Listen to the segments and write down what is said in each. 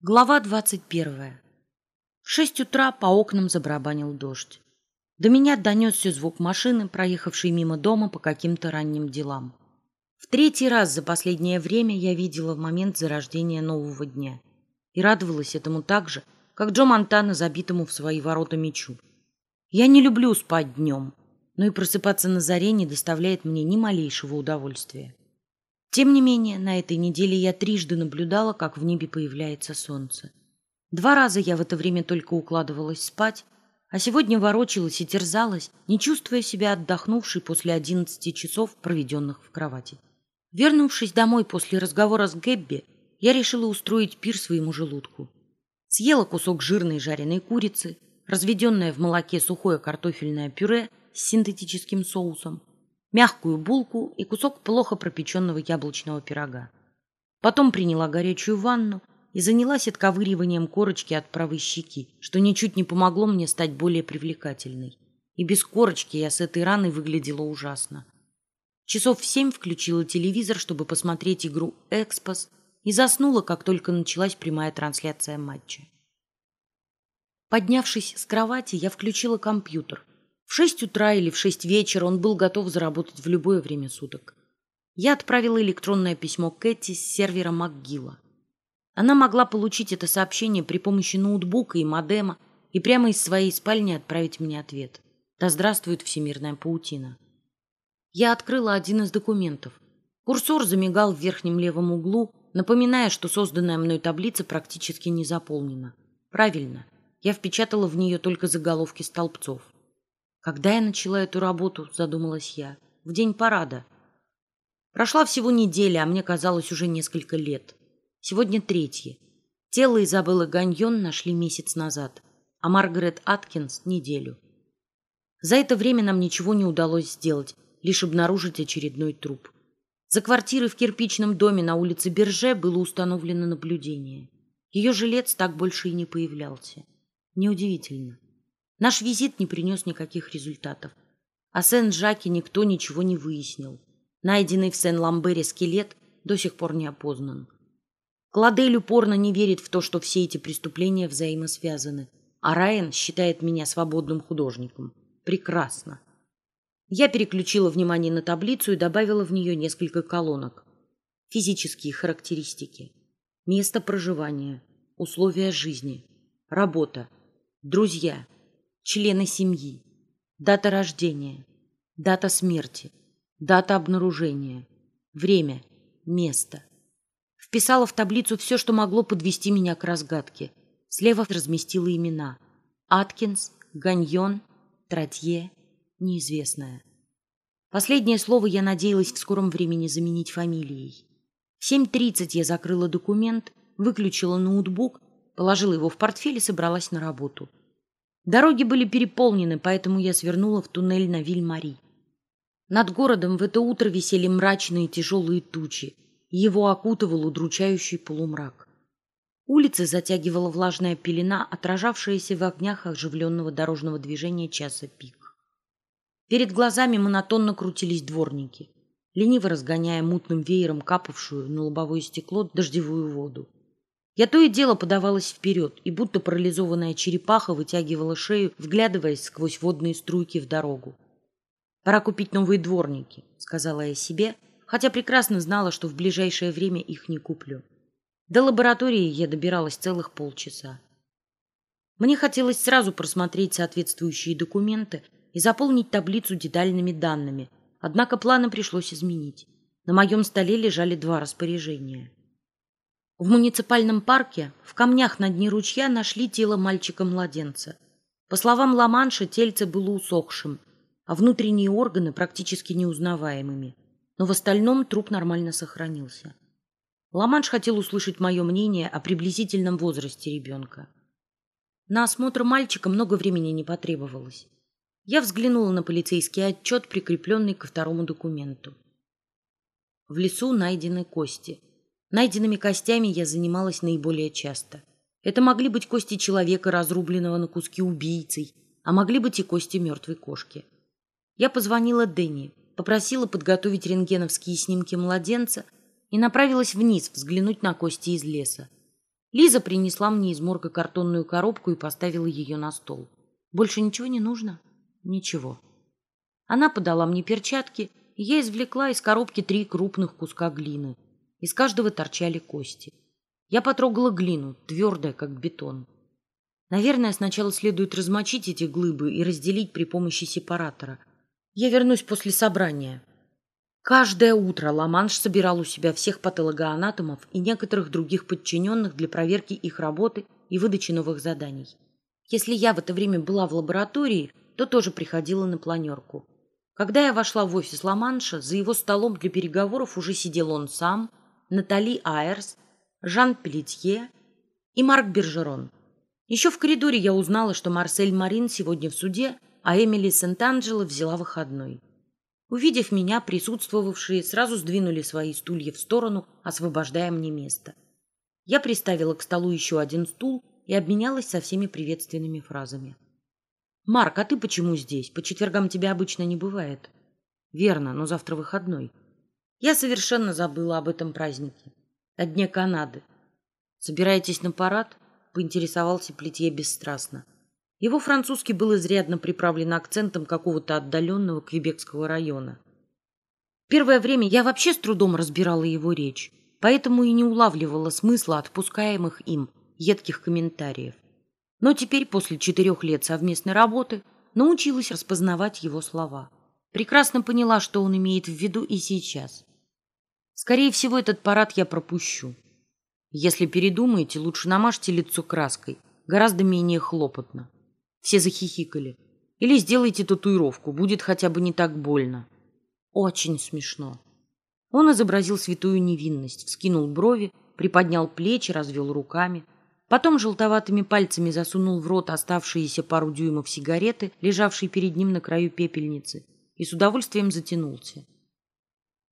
Глава двадцать первая. В шесть утра по окнам забарабанил дождь. До меня донесся звук машины, проехавшей мимо дома по каким-то ранним делам. В третий раз за последнее время я видела момент зарождения нового дня и радовалась этому так же, как Джо Монтана забитому в свои ворота мечу. Я не люблю спать днем, но и просыпаться на заре не доставляет мне ни малейшего удовольствия. Тем не менее, на этой неделе я трижды наблюдала, как в небе появляется солнце. Два раза я в это время только укладывалась спать, а сегодня ворочалась и терзалась, не чувствуя себя отдохнувшей после одиннадцати часов, проведенных в кровати. Вернувшись домой после разговора с Гэбби, я решила устроить пир своему желудку. Съела кусок жирной жареной курицы, разведенное в молоке сухое картофельное пюре с синтетическим соусом, мягкую булку и кусок плохо пропеченного яблочного пирога. Потом приняла горячую ванну и занялась отковыриванием корочки от правой щеки, что ничуть не помогло мне стать более привлекательной. И без корочки я с этой раной выглядела ужасно. Часов в семь включила телевизор, чтобы посмотреть игру «Экспос», и заснула, как только началась прямая трансляция матча. Поднявшись с кровати, я включила компьютер в шесть утра или в шесть вечера он был готов заработать в любое время суток. Я отправила электронное письмо Кэти с сервера МакГилла. Она могла получить это сообщение при помощи ноутбука и модема и прямо из своей спальни отправить мне ответ. Да здравствует всемирная паутина. Я открыла один из документов. Курсор замигал в верхнем левом углу, напоминая, что созданная мной таблица практически не заполнена. Правильно, я впечатала в нее только заголовки столбцов. Когда я начала эту работу, задумалась я, в день парада. Прошла всего неделя, а мне казалось уже несколько лет. Сегодня третье. Тело Изабеллы Ганьон нашли месяц назад, а Маргарет Аткинс — неделю. За это время нам ничего не удалось сделать, лишь обнаружить очередной труп. За квартирой в кирпичном доме на улице Берже было установлено наблюдение. Ее жилец так больше и не появлялся. Неудивительно. Наш визит не принес никаких результатов. О Сен-Жаке никто ничего не выяснил. Найденный в Сен-Ламбере скелет до сих пор не опознан. Кладель упорно не верит в то, что все эти преступления взаимосвязаны. А Райан считает меня свободным художником. Прекрасно. Я переключила внимание на таблицу и добавила в нее несколько колонок. Физические характеристики. Место проживания. Условия жизни. Работа. Друзья члены семьи, дата рождения, дата смерти, дата обнаружения, время, место. Вписала в таблицу все, что могло подвести меня к разгадке. Слева разместила имена. Аткинс, Ганьон, Тратье, неизвестная. Последнее слово я надеялась в скором времени заменить фамилией. В 7.30 я закрыла документ, выключила ноутбук, положила его в портфель и собралась на работу. Дороги были переполнены, поэтому я свернула в туннель на Виль-Мари. Над городом в это утро висели мрачные тяжелые тучи, его окутывал удручающий полумрак. Улицы затягивала влажная пелена, отражавшаяся в огнях оживленного дорожного движения часа пик. Перед глазами монотонно крутились дворники, лениво разгоняя мутным веером капавшую на лобовое стекло дождевую воду. Я то и дело подавалась вперед, и будто парализованная черепаха вытягивала шею, вглядываясь сквозь водные струйки в дорогу. «Пора купить новые дворники», — сказала я себе, хотя прекрасно знала, что в ближайшее время их не куплю. До лаборатории я добиралась целых полчаса. Мне хотелось сразу просмотреть соответствующие документы и заполнить таблицу детальными данными, однако планы пришлось изменить. На моем столе лежали два распоряжения — в муниципальном парке в камнях на дне ручья нашли тело мальчика-младенца. По словам Ламанша, тельце было усохшим, а внутренние органы практически неузнаваемыми. Но в остальном труп нормально сохранился. Ламанш хотел услышать мое мнение о приблизительном возрасте ребенка. На осмотр мальчика много времени не потребовалось. Я взглянула на полицейский отчет, прикрепленный ко второму документу. В лесу найдены кости – Найденными костями я занималась наиболее часто. Это могли быть кости человека, разрубленного на куски убийцей, а могли быть и кости мертвой кошки. Я позвонила Дэнни, попросила подготовить рентгеновские снимки младенца и направилась вниз взглянуть на кости из леса. Лиза принесла мне из морга картонную коробку и поставила ее на стол. Больше ничего не нужно? Ничего. Она подала мне перчатки, и я извлекла из коробки три крупных куска глины. Из каждого торчали кости. Я потрогала глину, твердая, как бетон. Наверное, сначала следует размочить эти глыбы и разделить при помощи сепаратора. Я вернусь после собрания. Каждое утро Ламанш собирал у себя всех патологоанатомов и некоторых других подчиненных для проверки их работы и выдачи новых заданий. Если я в это время была в лаборатории, то тоже приходила на планерку. Когда я вошла в офис Ламанша, за его столом для переговоров уже сидел он сам, Натали Айерс, Жан Пелетье и Марк Бержерон. Еще в коридоре я узнала, что Марсель Марин сегодня в суде, а Эмили Сент-Анджело взяла выходной. Увидев меня, присутствовавшие сразу сдвинули свои стулья в сторону, освобождая мне место. Я приставила к столу еще один стул и обменялась со всеми приветственными фразами. «Марк, а ты почему здесь? По четвергам тебя обычно не бывает». «Верно, но завтра выходной». Я совершенно забыла об этом празднике. О Дне Канады. «Собираетесь на парад?» — поинтересовался Плетье бесстрастно. Его французский был изрядно приправлен акцентом какого-то отдаленного квебекского района. Первое время я вообще с трудом разбирала его речь, поэтому и не улавливала смысла отпускаемых им едких комментариев. Но теперь, после четырех лет совместной работы, научилась распознавать его слова. Прекрасно поняла, что он имеет в виду и сейчас. Скорее всего, этот парад я пропущу. Если передумаете, лучше намажьте лицо краской, гораздо менее хлопотно. Все захихикали. Или сделайте татуировку, будет хотя бы не так больно. Очень смешно. Он изобразил святую невинность, вскинул брови, приподнял плечи, развел руками. Потом желтоватыми пальцами засунул в рот оставшиеся пару дюймов сигареты, лежавшие перед ним на краю пепельницы, и с удовольствием затянулся.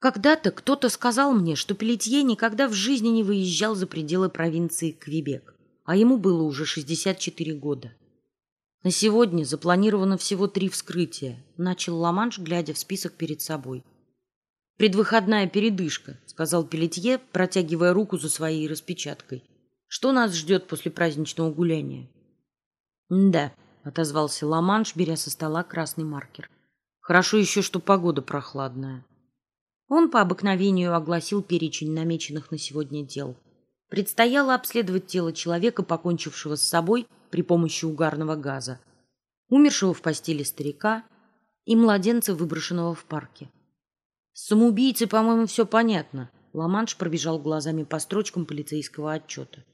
Когда-то кто-то сказал мне, что Пелетье никогда в жизни не выезжал за пределы провинции Квебек, а ему было уже 64 года. На сегодня запланировано всего три вскрытия, начал Ламанш, глядя в список перед собой. Предвыходная передышка, сказал Пелетье, протягивая руку за своей распечаткой. Что нас ждет после праздничного гуляния? Да, отозвался Ламанш, беря со стола красный маркер. Хорошо еще, что погода прохладная. Он по обыкновению огласил перечень намеченных на сегодня дел. Предстояло обследовать тело человека, покончившего с собой при помощи угарного газа, умершего в постели старика и младенца, выброшенного в парке. С самоубийцей, по-моему, все понятно. Ламанш пробежал глазами по строчкам полицейского отчета.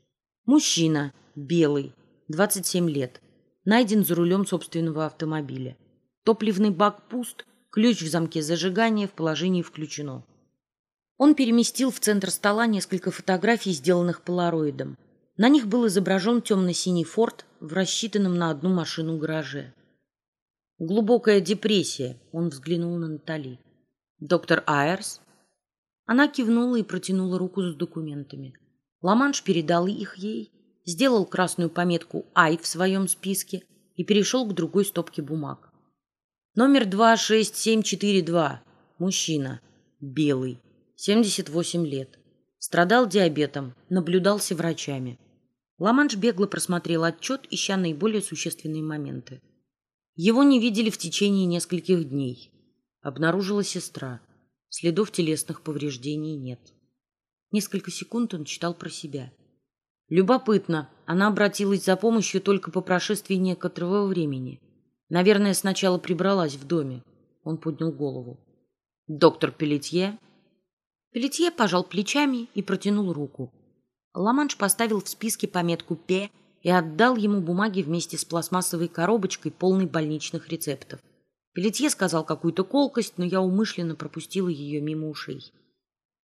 Мужчина, белый, 27 лет, найден за рулем собственного автомобиля. Топливный бак пуст, ключ в замке зажигания в положении включено. Он переместил в центр стола несколько фотографий, сделанных полароидом. На них был изображен темно-синий форт в рассчитанном на одну машину гараже. Глубокая депрессия. Он взглянул на Натали. Доктор Айерс. Она кивнула и протянула руку с документами. Ламанш передал их ей, сделал красную пометку «Ай» в своем списке и перешел к другой стопке бумаг. Номер два шесть семь четыре два. Мужчина. Белый. семьдесят восемь лет. Страдал диабетом, наблюдался врачами. Ламанш бегло просмотрел отчет, ища наиболее существенные моменты. Его не видели в течение нескольких дней. Обнаружила сестра. Следов телесных повреждений нет. Несколько секунд он читал про себя. Любопытно, она обратилась за помощью только по прошествии некоторого времени. Наверное, сначала прибралась в доме. Он поднял голову. Доктор Пелетье? Пелетье пожал плечами и протянул руку. Ламанш поставил в списке пометку «П» и отдал ему бумаги вместе с пластмассовой коробочкой, полной больничных рецептов. Пелетье сказал какую-то колкость, но я умышленно пропустила ее мимо ушей.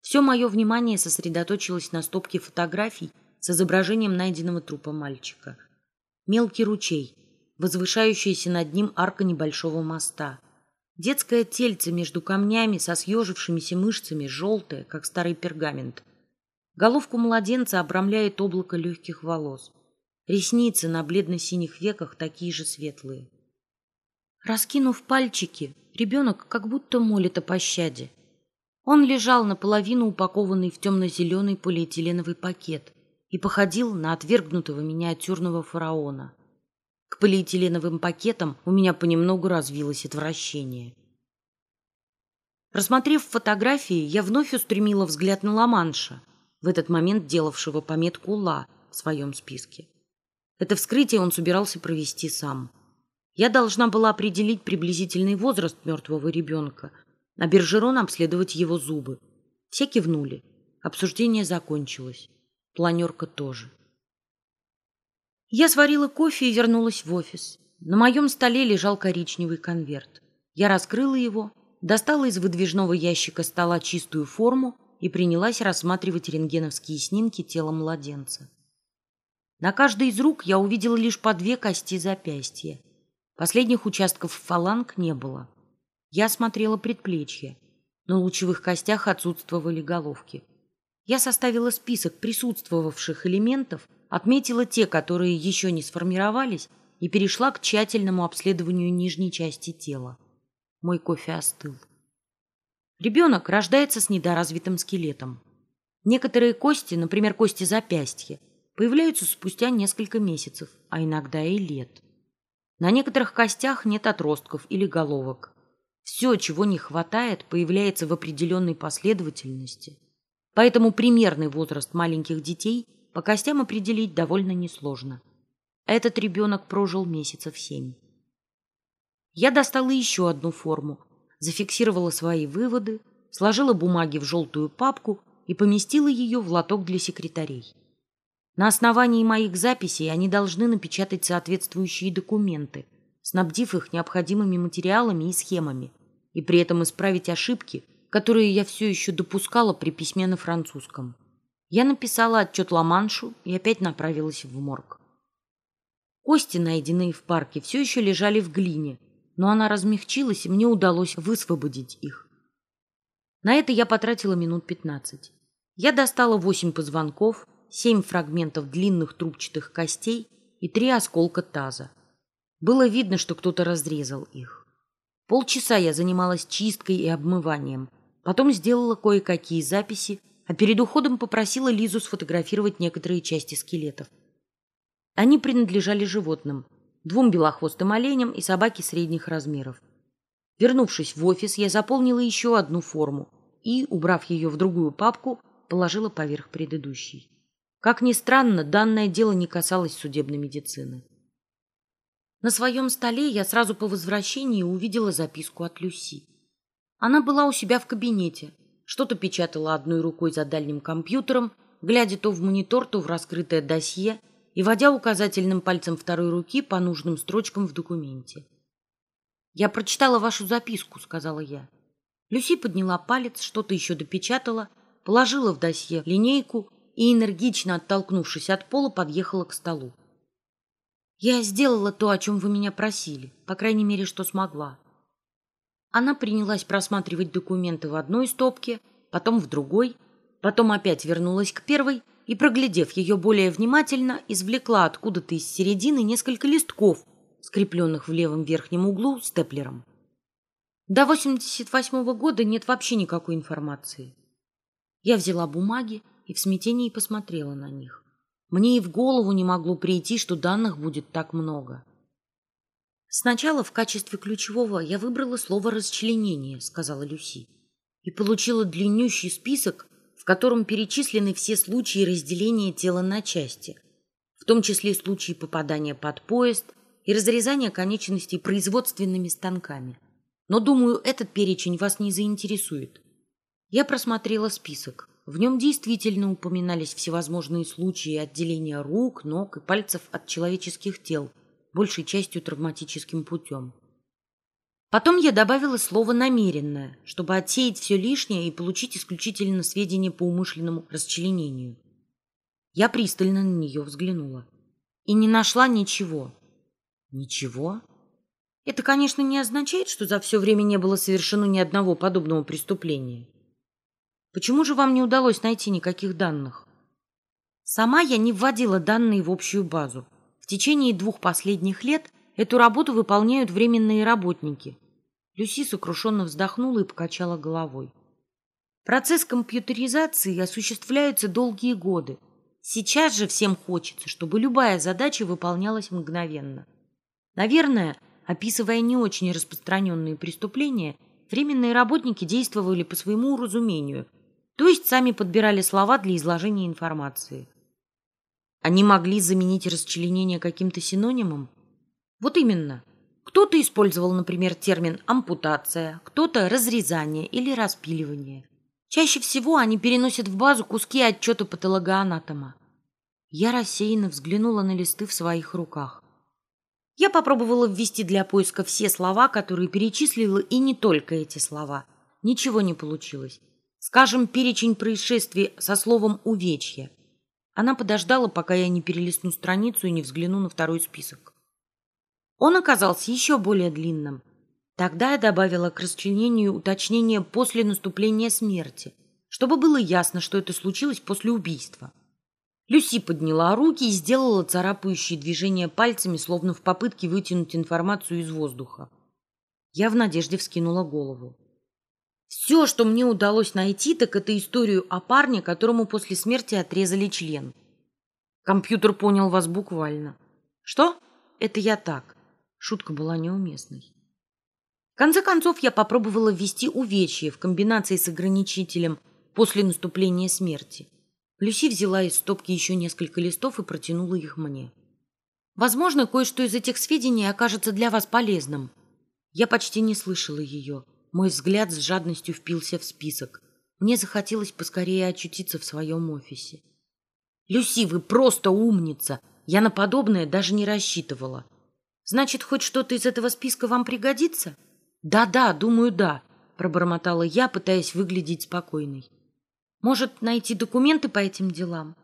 Все мое внимание сосредоточилось на стопке фотографий с изображением найденного трупа мальчика. Мелкий ручей, возвышающаяся над ним арка небольшого моста. Детское тельце между камнями со съежившимися мышцами, желтое, как старый пергамент – Головку младенца обрамляет облако легких волос. Ресницы на бледно-синих веках такие же светлые. Раскинув пальчики, ребенок как будто молит о пощаде. Он лежал наполовину упакованный в темно-зеленый полиэтиленовый пакет и походил на отвергнутого миниатюрного фараона. К полиэтиленовым пакетам у меня понемногу развилось отвращение. Рассмотрев фотографии, я вновь устремила взгляд на Ла-Манша, в этот момент делавшего пометку «Ла» в своем списке. Это вскрытие он собирался провести сам. Я должна была определить приблизительный возраст мертвого ребенка, а Бержерон обследовать его зубы. Все кивнули. Обсуждение закончилось. Планерка тоже. Я сварила кофе и вернулась в офис. На моем столе лежал коричневый конверт. Я раскрыла его, достала из выдвижного ящика стола чистую форму и принялась рассматривать рентгеновские снимки тела младенца. На каждой из рук я увидела лишь по две кости запястья. Последних участков фаланг не было. Я осмотрела предплечье. На лучевых костях отсутствовали головки. Я составила список присутствовавших элементов, отметила те, которые еще не сформировались, и перешла к тщательному обследованию нижней части тела. Мой кофе остыл. Ребенок рождается с недоразвитым скелетом. Некоторые кости, например, кости запястья, появляются спустя несколько месяцев, а иногда и лет. На некоторых костях нет отростков или головок. Все, чего не хватает, появляется в определенной последовательности – Поэтому примерный возраст маленьких детей по костям определить довольно несложно. Этот ребенок прожил месяцев семь. Я достала еще одну форму, зафиксировала свои выводы, сложила бумаги в желтую папку и поместила ее в лоток для секретарей. На основании моих записей они должны напечатать соответствующие документы, снабдив их необходимыми материалами и схемами, и при этом исправить ошибки, которые я все еще допускала при письме на французском. Я написала отчет Ламаншу и опять направилась в морг. Кости, найденные в парке, все еще лежали в глине, но она размягчилась, и мне удалось высвободить их. На это я потратила минут пятнадцать. Я достала восемь позвонков, семь фрагментов длинных трубчатых костей и три осколка таза. Было видно, что кто-то разрезал их. Полчаса я занималась чисткой и обмыванием – Потом сделала кое-какие записи, а перед уходом попросила Лизу сфотографировать некоторые части скелетов. Они принадлежали животным, двум белохвостым оленям и собаке средних размеров. Вернувшись в офис, я заполнила еще одну форму и, убрав ее в другую папку, положила поверх предыдущей. Как ни странно, данное дело не касалось судебной медицины. На своем столе я сразу по возвращении увидела записку от Люси. Она была у себя в кабинете, что-то печатала одной рукой за дальним компьютером, глядя то в монитор, то в раскрытое досье и водя указательным пальцем второй руки по нужным строчкам в документе. «Я прочитала вашу записку», — сказала я. Люси подняла палец, что-то еще допечатала, положила в досье линейку и, энергично оттолкнувшись от пола, подъехала к столу. «Я сделала то, о чем вы меня просили, по крайней мере, что смогла. Она принялась просматривать документы в одной стопке, потом в другой, потом опять вернулась к первой и, проглядев ее более внимательно, извлекла откуда-то из середины несколько листков, скрепленных в левом верхнем углу степлером. До 88 -го года нет вообще никакой информации. Я взяла бумаги и в смятении посмотрела на них. Мне и в голову не могло прийти, что данных будет так много. Сначала в качестве ключевого я выбрала слово «расчленение», сказала Люси, и получила длиннющий список, в котором перечислены все случаи разделения тела на части, в том числе случаи попадания под поезд и разрезания конечностей производственными станками. Но, думаю, этот перечень вас не заинтересует. Я просмотрела список. В нем действительно упоминались всевозможные случаи отделения рук, ног и пальцев от человеческих тел – большей частью травматическим путем. Потом я добавила слово «намеренное», чтобы отсеять все лишнее и получить исключительно сведения по умышленному расчленению. Я пристально на нее взглянула и не нашла ничего. Ничего? Это, конечно, не означает, что за все время не было совершено ни одного подобного преступления. Почему же вам не удалось найти никаких данных? Сама я не вводила данные в общую базу. В течение двух последних лет эту работу выполняют временные работники. Люси сокрушенно вздохнула и покачала головой. Процесс компьютеризации осуществляется долгие годы. Сейчас же всем хочется, чтобы любая задача выполнялась мгновенно. Наверное, описывая не очень распространенные преступления, временные работники действовали по своему уразумению, то есть сами подбирали слова для изложения информации. Они могли заменить расчленение каким-то синонимом? Вот именно. Кто-то использовал, например, термин «ампутация», кто-то «разрезание» или «распиливание». Чаще всего они переносят в базу куски отчета патологоанатома. Я рассеянно взглянула на листы в своих руках. Я попробовала ввести для поиска все слова, которые перечислила, и не только эти слова. Ничего не получилось. Скажем, перечень происшествий со словом «увечье». Она подождала, пока я не перелистну страницу и не взгляну на второй список. Он оказался еще более длинным. Тогда я добавила к расчленению уточнение после наступления смерти, чтобы было ясно, что это случилось после убийства. Люси подняла руки и сделала царапающие движения пальцами, словно в попытке вытянуть информацию из воздуха. Я в надежде вскинула голову. Все, что мне удалось найти, так это историю о парне, которому после смерти отрезали член. Компьютер понял вас буквально. Что? Это я так. Шутка была неуместной. В конце концов, я попробовала ввести увечье в комбинации с ограничителем после наступления смерти. Люси взяла из стопки еще несколько листов и протянула их мне. Возможно, кое-что из этих сведений окажется для вас полезным. Я почти не слышала ее. Мой взгляд с жадностью впился в список. Мне захотелось поскорее очутиться в своем офисе. «Люси, вы просто умница! Я на подобное даже не рассчитывала. Значит, хоть что-то из этого списка вам пригодится?» «Да-да, думаю, да», — пробормотала я, пытаясь выглядеть спокойной. «Может, найти документы по этим делам?»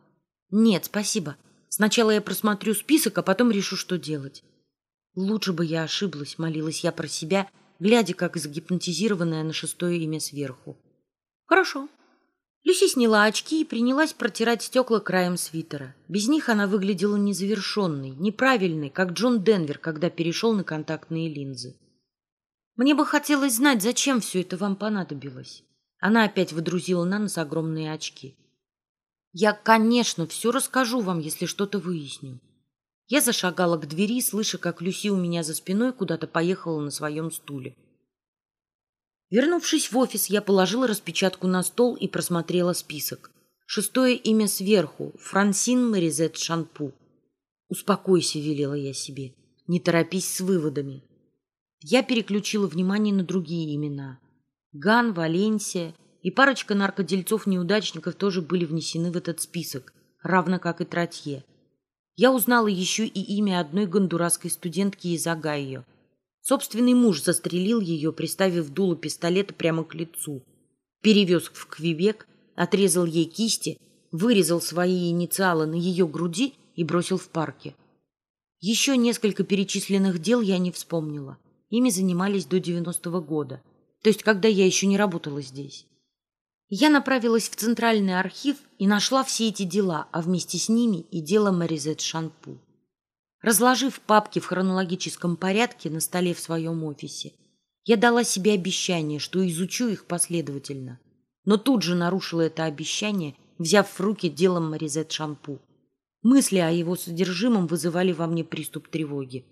«Нет, спасибо. Сначала я просмотрю список, а потом решу, что делать». Лучше бы я ошиблась, молилась я про себя, глядя, как загипнотизированная на шестое имя сверху. «Хорошо». Люси сняла очки и принялась протирать стекла краем свитера. Без них она выглядела незавершенной, неправильной, как Джон Денвер, когда перешел на контактные линзы. Мне бы хотелось знать, зачем все это вам понадобилось. Она опять выдрузила на нос огромные очки. Я, конечно, все расскажу вам, если что-то выясню. Я зашагала к двери, слыша, как Люси у меня за спиной куда-то поехала на своем стуле. Вернувшись в офис, я положила распечатку на стол и просмотрела список. Шестое имя сверху — Франсин Маризет Шанпу. «Успокойся», — велела я себе. «Не торопись с выводами. Я переключила внимание на другие имена. Ган, Валенсия и парочка наркодельцов-неудачников тоже были внесены в этот список, равно как и Тратье. Я узнала еще и имя одной гондурасской студентки из Огайо. Собственный муж застрелил ее, приставив дуло пистолета прямо к лицу. Перевез в Квебек, отрезал ей кисти, вырезал свои инициалы на ее груди и бросил в парке. Еще несколько перечисленных дел я не вспомнила. Ими занимались до 90-го года, то есть когда я еще не работала здесь. Я направилась в Центральный архив и нашла все эти дела, а вместе с ними и дело Маризет Шанпу. Разложив папки в хронологическом порядке на столе в своем офисе, я дала себе обещание, что изучу их последовательно, но тут же нарушила это обещание, взяв в руки дело Маризет Шанпу. Мысли о его содержимом вызывали во мне приступ тревоги.